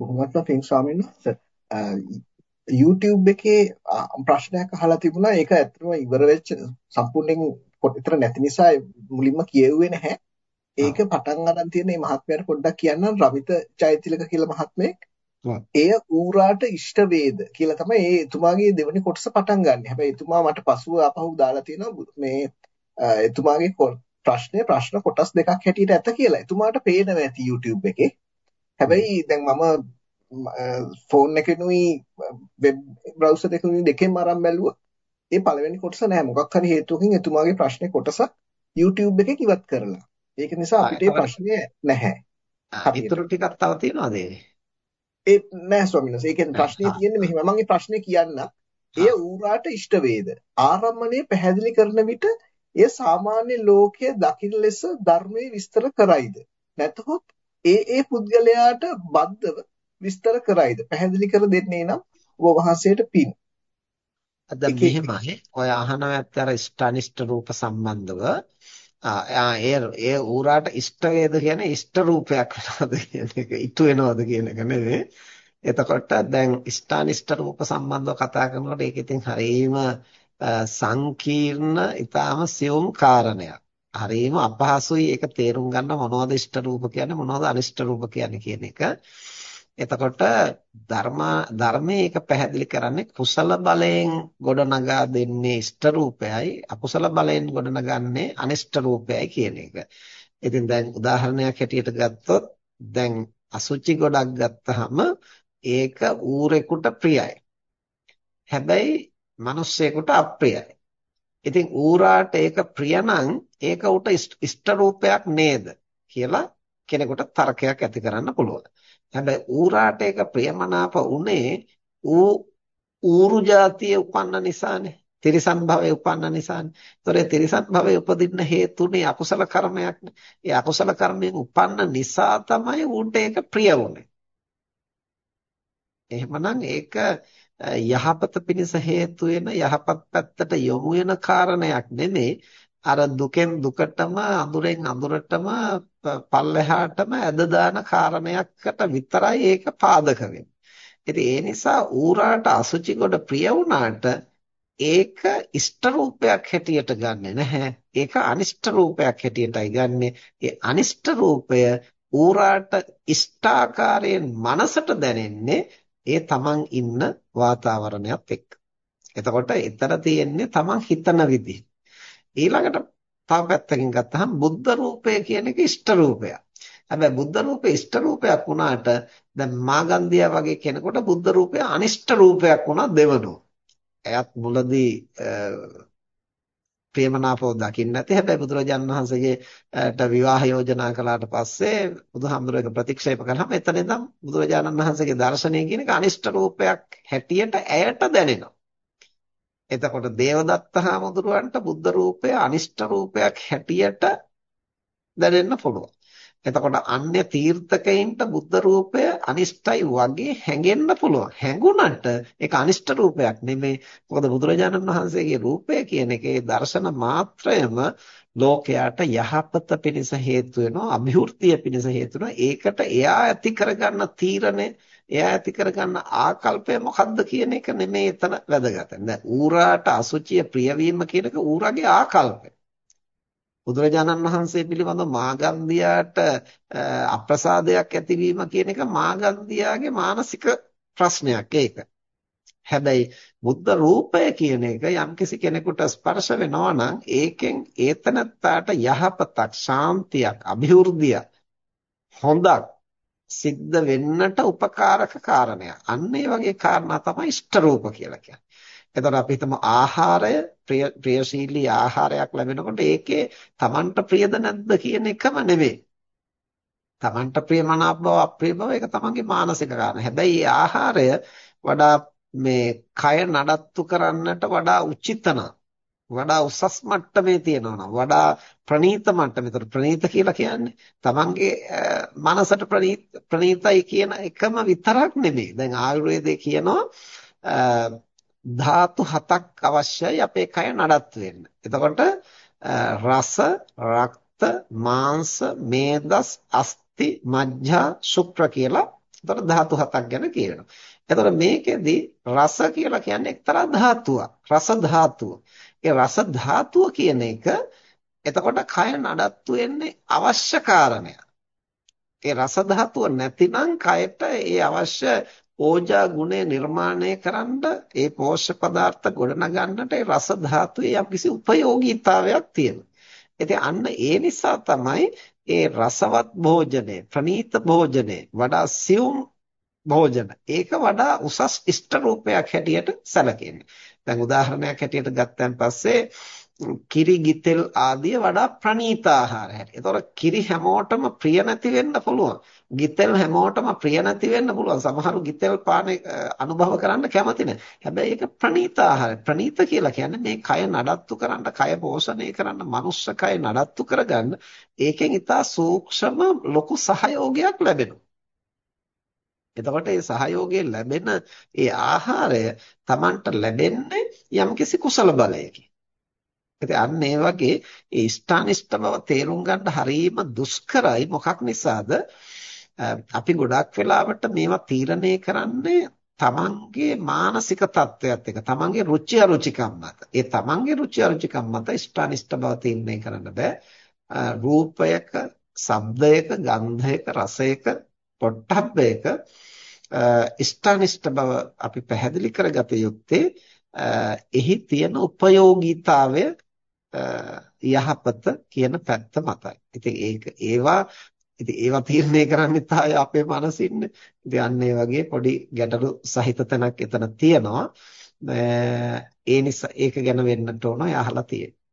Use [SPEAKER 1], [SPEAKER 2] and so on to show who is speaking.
[SPEAKER 1] බොහොමත්ම පිං ස්වාමීන් වහන්සේ YouTube එකේ ප්‍රශ්නයක් අහලා තිබුණා ඒක ඇත්තටම ඉවර වෙච්ච සම්පූර්ණයෙන් විතර නැති නිසා මුලින්ම කියෙව්වේ නැහැ. ඒක පටන් ගන්න තියෙන මේ මහත්මයාට පොඩ්ඩක් කියන්නම් රවිත චෛතිලක කියලා මහත්මයෙක්. එය ඌරාට ඉෂ්ට වේද කියලා තමයි ඒ එතුමාගේ දෙවෙනි කොටස පටන් ගන්න. හැබැයි එතුමා මට පසුව අපහු දාලා තියෙනවා මේ එතුමාගේ ප්‍රශ්නේ ප්‍රශ්න කොටස් දෙකක් හැටියට ඇත කියලා. එතුමාට පේනවා ඇති YouTube එකේ. හැබැයි දැන් මම ෆෝන් එකෙනුයි වෙබ් බ්‍රවුසර් එකෙනුයි දෙකෙන්ම අරන් බැලුවා. ඒ පළවෙනි කොටස නෑ. මොකක් හරි හේතුවකින් එතුමාගේ ප්‍රශ්නේ කොටස YouTube එකේ ඉවත් කරලා. ඒක නිසා අපිට ප්‍රශ්නේ නැහැ.
[SPEAKER 2] ඊටු ටිකක් තව තියෙනවද
[SPEAKER 1] ඒ නෑ ස්වාමීන් වහන්සේ. ඒකෙන් ප්‍රශ්නේ තියෙන්නේ මෙහෙම. මම මේ ප්‍රශ්නේ කියන්න. එය ඌරාට ඉෂ්ට වේද? ආරම්මණය පැහැදිලි කරන විට එය සාමාන්‍ය ලෝකයේ දකින්න ලෙස ධර්මයේ විස්තර කරයිද? නැතහොත් ඒ ඒ පුද්ගලයාට බද්ධව විස්තර කරයිද? පැහැදිලි කර දෙන්නේ නම් ඔබ වහන්සේට පින්.
[SPEAKER 2] අද මෙහෙමයි. ඔය අහනවත් අර ස්ටනිෂ්ඨ රූප සම්බන්ධව ආ ඒ ඒ ඌරාට ඉෂ්ට වේද කියන්නේ ඉෂ්ට රූපයක් වෙනවද කියන එක ඉතු වෙනවද කියන එක නෙවෙයි. එතකොට දැන් ස්ථානිෂ්ඨ රූප සම්බන්ධව කතා කරනකොට ඒක ඉතින් හරීම සංකීර්ණ ඊටාම සියුම් කාරණයක්. හරීම අපහසුයි ඒක තේරුම් ගන්න මොනවද ඉෂ්ට රූප කියන්නේ මොනවද අනිෂ්ට රූප කියන්නේ කියන එක. එතකොට ධර්ම ධර්මයේ ඒක පැහැදිලි කරන්නේ කුසල බලයෙන් ගොඩනගා දෙන්නේ ඉෂ්ට රූපයයි අකුසල බලයෙන් ගොඩනගන්නේ අනිෂ්ට රූපයයි කියන එක. ඉතින් දැන් උදාහරණයක් හැටියට ගත්තොත් දැන් අසුචි ගොඩක් ගත්තාම ඒක ඌරෙකුට ප්‍රියයි. හැබැයි මිනිස්සෙකුට අප්‍රියයි. ඉතින් ඌරාට ඒක ප්‍රියනම් ඒක උට ඉෂ්ට රූපයක් නේද කියලා කෙනෙකුට තර්කයක් ඇති කරන්න පුළුවන්. හැබැයි ඌරාට ඒක ප්‍රියමනාප උනේ ඌ ඌරු జాතිය උපන්න නිසානේ. තිරිසන් භවයේ උපන්න නිසානේ. ඒතොර ඒ තිරිසන් භවයේ උපදින්න හේතුනේ අකුසල කර්මයක්නේ. ඒ අකුසල කර්මයෙන් උපන්න නිසා තමයි ඌට ඒක ප්‍රිය වුනේ. එහෙමනම් ඒක යහපත පිණිස හේතු වෙන යහපත් පැත්තට යොමු වෙන කාරණයක් නෙමෙයි අර දුකෙන් දුකටම අඳුරෙන් අඳුරටම පල්ලෙහාටම ඇද දාන කාරණයකට විතරයි ඒක පාදක වෙන්නේ. ඉතින් ඒ නිසා ඌරාට අසුචි කොට ප්‍රිය වුණාට ඒක ඉෂ්ට රූපයක් හැටියට ගන්නෙ නැහැ. ඒක අනිෂ්ට රූපයක් හැටියටයි ගන්නෙ. ඒ අනිෂ්ට රූපය ඌරාට ඉෂ්ටාකාරයෙන් මනසට දැනෙන්නේ ඒ තමන් ඉන්න වාතාවරණයත් එක්ක. එතකොට ඊතර තියෙන්නේ තමන් හිතන විදිහ. ඊළඟට තව පැත්තකින් ගත්තහම බුද්ධ රූපය කියන එක ඉෂ්ට රූපයක්. හැබැයි බුද්ධ රූපේ ඉෂ්ට රූපයක් වුණාට දැන් මාගන්ධියා වගේ කෙනෙකුට බුද්ධ රූපය අනිෂ්ට රූපයක් වුණා දෙවනෝ. එයත් මුලදී ප්‍රේමනාපව දකින්න නැති හැබැයි බුදුරජාණන් වහන්සේගේට විවාහ යෝජනා කළාට පස්සේ බුදුහාමුදුරුවෝ ප්‍රතික්ෂේප කළාම එතන ඉඳන් බුදුරජාණන් වහන්සේගේ දර්ශනය කියන එක අනිෂ්ට රූපයක් හැටියට ඇයට දැනෙනවා. එතකොට දේවදත්ත හාමුදුරුවන්ට බුද්ධ රූපය අනිෂ්ට රූපයක් හැටියට දැනෙන්න පුළුවන්. එතකොට අන්‍ය තීර්ථකයින්ට බුද්ධ රූපය අනිෂ්ටයි වගේ හැඟෙන්න පුළුවන්. හැඟුණට ඒක අනිෂ්ට රූපයක් නෙමෙයි. මොකද බුදුරජාණන් වහන්සේගේ රූපය කියන එකේ දර්ශන මාත්‍රයම ලෝකයට යහපත පිණිස හේතු වෙනවා, અભිවෘද්ධිය පිණිස හේතු වෙනවා. ඒකට එයා ඇති කරගන්න තීරණය, එයා ඇති කරගන්න ආකල්පය මොකද්ද කියන එක නෙමෙයි එතන වැදගත්. දැන් ඌරාට අසුචිය ප්‍රියවීම කියන එක ඌරාගේ ආකල්පය. බුදුරජාණන් වහන්සේ පිළිබඳව මාගන්ධියාට අප්‍රසාදයක් ඇතිවීම කියන එක මාගන්ධියාගේ මානසික ප්‍රශ්නයක් ඒක. හැබැයි බුද්ධ රූපය කියන එක යම්කිසි කෙනෙකුට ස්පර්ශ වෙනවා නම් ඒකෙන් ඒතනත්තාට යහපතක් ශාන්තියක් અભිවෘද්ධියක් හොඳක් සිද්ධ වෙන්නට උපකාරක කාරණයක්. අන්න ඒ වගේ කාරණා තමයි ඉෂ්ට රූප කියලා කියන්නේ. එතකොට අපි හිතමු ආහාරය ප්‍රියශීලී ආහාරයක් ලැබෙනකොට ඒකේ Tamanට ප්‍රියද නැද්ද කියන එකම නෙවෙයි. Tamanට ප්‍රියමනාප බව අප්‍රිය බව ඒක Tamanගේ මානසික කාරණා. හැබැයි මේ ආහාරය වඩා මේ කය නඩත්තු කරන්නට වඩා උචිතන වඩා උසස් මට්ටමේ තියෙනවා නම් වඩා ප්‍රනීත මට්ටමේ. ප්‍රනීත කියලා කියන්නේ Tamanගේ මනසට ප්‍රනීතයි කියන එකම විතරක් නෙමෙයි. දැන් ආයුර්වේදයේ කියනවා ධාතු හතක් අවශ්‍යයි අපේ කය නඩත්තු වෙන්න. එතකොට රස, රක්ත, මාංශ, මේදස්, අස්ථි, මජ්ජා, ශුක්‍ර කියලා එතකොට ධාතු හතක් ගැන කියනවා. එතකොට මේකෙදි රස කියලා කියන්නේ එක්තරා ධාතුවක්. රස ධාතුව. ඒ රස ධාතුව කියන එක එතකොට කය නඩත්තු වෙන්නේ අවශ්‍ය කාරණයක්. ඒ රස ධාතුව නැතිනම් කයට ඒ අවශ්‍ය ඕජා ගුණය නිර්මාණය කරන්න ඒ පෝෂ්‍ය පදාර්ථ ගොඩනගන්නට ඒ රස ධාතුවේ යම්කිසි උපයෝගීතාවයක් තියෙනවා. ඉතින් අන්න ඒ නිසා තමයි ඒ රසවත් භෝජනේ ප්‍රනීත භෝජනේ වඩා සියුම් භෝජන ඒක වඩා උසස් ඉෂ්ට රූපයක් හැටියට සැලකෙන්නේ. දැන් උදාහරණයක් හැටියට ගත්තන් පස්සේ කිරි ගිතෙල් ආදිය වඩා ප්‍රණීත ආහාර හැටි. ඒතකොට කිරි හැමෝටම ප්‍රිය නැති වෙන්න පුළුවන්. ගිතෙල් හැමෝටම ප්‍රිය නැති වෙන්න පුළුවන්. සමහරු ගිතෙල් පාන අනුභව කරන්න කැමති නැහැ. හැබැයි ඒක ප්‍රණීත ආහාරය. ප්‍රණීත කියලා කියන්නේ මේ කය නඩත්තු කරන්න, කය පෝෂණය කරන්න, මනුස්ස කය නඩත්තු කරගන්න ඒකෙන් ඉතා සූක්ෂම ලොකු සහයෝගයක් ලැබෙනවා. එතකොට මේ සහයෝගය ලැබෙන ඒ ආහාරය Tamanට ලැබෙන්නේ යම්කිසි කුසල බලයකින්. ඉතින් අන්න ඒ වගේ ඒ ඉෂ්ඨානිෂ්ඨ බව තේරුම් ගන්න හරීම දුෂ්කරයි මොකක් නිසාද? අපි ගොඩක් වෙලාවට මේවා තීරණය කරන්නේ තමන්ගේ මානසික තත්ත්වයක් එක තමන්ගේ රුචි අරුචිකම් මත ඒ තමන්ගේ රුචි අරුචිකම් මත ඉෂ්ඨානිෂ්ඨ බව තීරණය කරන්න බෑ. රූපයක ශබ්දයක ගන්ධයක රසයක පොට්ටබ්බයක ඉෂ්ඨානිෂ්ඨ බව අපි පැහැදිලි කරගත යුත්තේ එහි තියෙන උපයෝගීතාවය යහපත කියන පැත්ත මතයි. ඉතින් ඒක ඒවා ඉතින් ඒවා තීරණය කරන්නේ තාය අපේ මනසින්නේ. ඉතින් අන්න ඒ වගේ පොඩි ගැටලු සහිත තැනක් එතන තියෙනවා. ඒ නිසා ඒක ගැන වෙන්නට ඕන අහලා තියෙන්නේ.